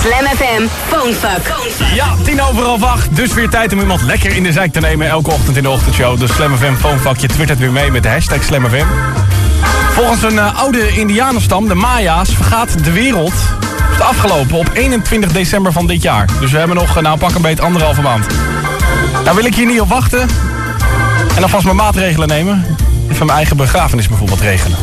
Slam FM Phonefuck. Ja, tien over half acht. Dus weer tijd om iemand lekker in de zijk te nemen. Elke ochtend in de ochtendshow. Dus Slam FM Phonevakje twittert nu mee met de hashtag Slam FM. Volgens een eh, oude indianenstam, de Maya's, vergaat de wereld is afgelopen op 21 december van dit jaar. Dus we hebben nog, nou pak een beetje anderhalve maand. Nou wil ik hier niet op wachten. En alvast mijn maatregelen nemen. Even mijn eigen begrafenis bijvoorbeeld regelen.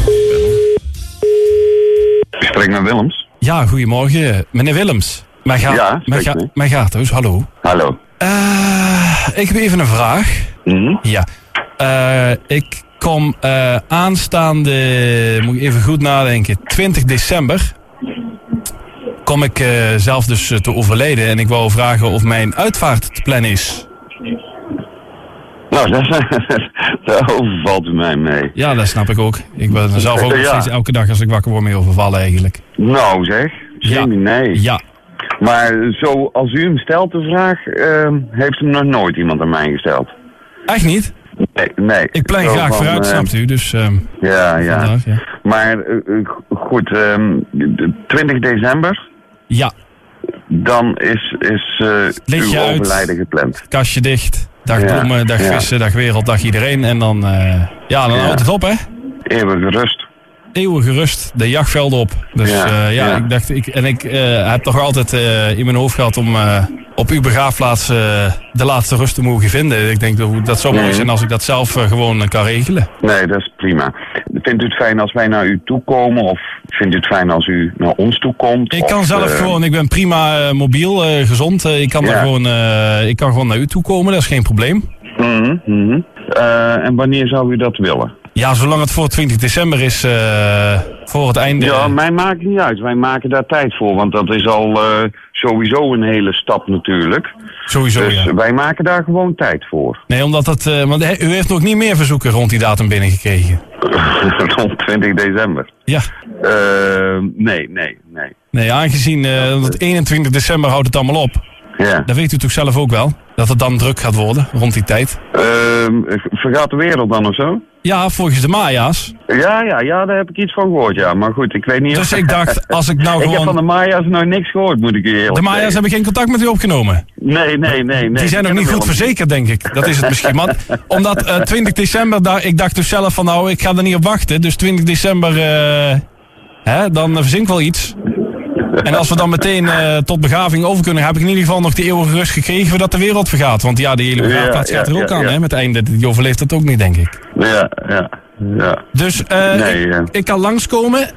Ik spreek met Willems. Ja, goedemorgen. Meneer Willems. Mijn, ga Ja, mijn, spreek ga mee. mijn gaarthuis, hallo. Hallo. Eh, ik heb even een vraag. Mhm. Ja. Eh, ik kom eh, aanstaande, moet ik even goed nadenken, 20 december. Kom ik zelf dus te overleden en ik wou vragen of mijn uitvaart te plannen is. Nou, dat, daar overvalt u mij mee. Ja, dat snap ik ook. Ik ben er zelf ook nog steeds elke dag als ik wakker word mee overvallen eigenlijk. Nou zeg, Ja. nee. Ja. Maar zo, als u hem stelt de vraag, ehm, heeft hem nog nooit iemand aan mij gesteld. Echt niet? Nee, nee. Ik plan Zo graag van, vooruit, eh, snapt u. Dus ehm, Ja, ja. vandaag, ja. Maar eh, eh, goed, ehm, de 20 december, Ja, dan is, is uw overlijden gepland. kastje dicht. Dag bloemen, dag ja. vissen, dag wereld, dag iedereen. En dan, eh, ja, dan houdt het op hè. Eeuwige rust. eeuwige rust, de jachtvelden op. Dus Ja, ja, ja, ja. ik dacht, ik, en ik eh, heb toch altijd eh, in mijn hoofd gehad om eh, op uw begraafplaats eh, de laatste rust te mogen vinden. Ik denk dat dat zou mooi zijn als ik dat zelf eh, gewoon eh, kan regelen. Nee, dat is prima. Vindt u het fijn als wij naar u toe komen? Of vindt u het fijn als u naar ons toe komt? Ik kan Of, zelf eh, gewoon, ik ben prima eh, mobiel, eh, gezond. Ik, kan Ja. daar gewoon, ik kan gewoon naar u toe komen, dat is geen probleem. mhm. Eh, en wanneer zou u dat willen? Ja, zolang het voor 20 december is, voor het einde. Ja, mij maakt niet uit. Wij maken daar tijd voor. Want dat is al sowieso een hele stap natuurlijk. Sowieso, dus ja. wij maken daar gewoon tijd voor. Nee, omdat het, eh, want u heeft nog niet meer verzoeken rond die datum binnengekregen. Rond 20 december. Ja. Eh, nee, nee, nee. Nee, aangezien eh, dat 21 december houdt het allemaal op. Ja. Dat weet u toch zelf ook wel? Dat het dan druk gaat worden rond die tijd. Ehm, vergaat de wereld dan of zo? Ja, volgens de Maya's. Ja, ja, ja, daar heb ik iets van gehoord, ja. Maar goed, ik weet niet Dus of... ik dacht, als ik nou Ik heb van de gewoon... Maya's nog niks gehoord, moet ik u eerlijk De Maya's zeggen. hebben geen contact met u opgenomen. Nee, nee, nee, nee. Die zijn nog niet goed verzekerd, denk ik. Dat is het misschien. Want, omdat eh, 20 december, daar, ik dacht dus zelf van nou, ik ga er niet op wachten. Dus 20 december, eh, hè, dan verzin ik wel iets. En als we dan meteen eh, tot begraving over kunnen, heb ik in ieder geval nog die eeuwige rust gekregen voordat de wereld vergaat. Want ja, die hele begraafplaats Ja, gaat er ook aan, hè, met het einde. Die overleeft dat ook niet, denk ik. Ja, ja, ja. Dus eh, Nee, ik, kan langskomen.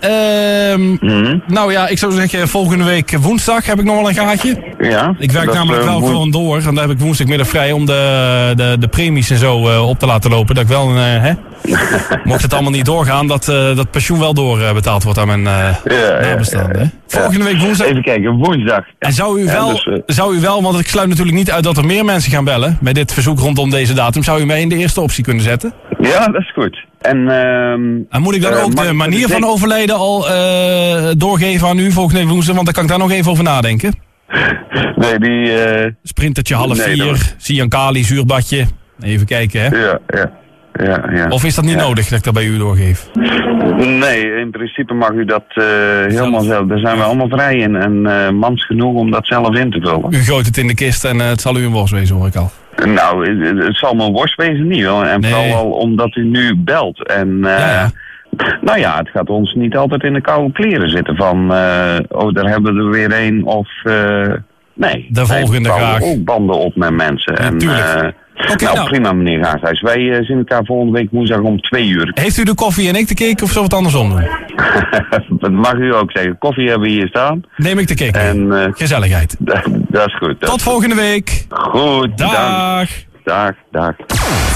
Mhm. Nou ja, ik zou zeggen, volgende week woensdag heb ik nog wel een gaatje. Ja. Ik werk namelijk eh, wel gewoon door. En dan heb ik woensdagmiddag vrij om de, de, de premies en zo eh, op te laten lopen. Dat ik wel, een, eh, hè, mocht het allemaal niet doorgaan, dat eh, dat pensioen wel doorbetaald wordt aan mijn eh Ja, nabestaanden. ja. Volgende week woensdag. Even kijken, woensdag. En zou u, wel, dus, eh, zou u wel, want ik sluit natuurlijk niet uit dat er meer mensen gaan bellen met dit verzoek rondom deze datum, zou u mij in de eerste optie kunnen zetten? Ja, dat is goed. En, ehm En moet ik dan Eh, ook de manier van overlijden al eh, doorgeven aan u volgende woensdag? Want dan kan ik daar nog even over nadenken. nee, die, eh, Sprintertje half Nee, vier, dat- Siankali, zuurbadje. Even kijken, hè. ja, ja, ja, ja. Of is dat niet Ja. nodig dat ik dat bij u doorgeef? Nee, in principe mag u dat helemaal zelf. Daar zijn we allemaal vrij in en mans genoeg om dat zelf in te vullen. U gooit het in de kist en het zal u een worst wezen, hoor ik al. Nou, het, het zal mijn worst wezen niet hoor. En Nee. vooral al omdat u nu belt. En eh, Ja, ja. nou ja, het gaat ons niet altijd in de koude kleren zitten van, eh, oh daar hebben we er weer een of, eh, nee. De volgende Wij bouwen graag. ook banden op met mensen. en, nou, nou. prima meneer Gaashuis. Wij eh, zien elkaar volgende week woensdag om twee uur. Heeft u de koffie en ik de cake of we het andersom doen? dat mag u ook zeggen. Koffie hebben we hier staan. Neem ik de cake. En eh, Gezelligheid. dat, is goed. dat Tot volgende week. Goed. Dag. Dag, dag.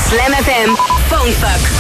Slam FM Phonefuck.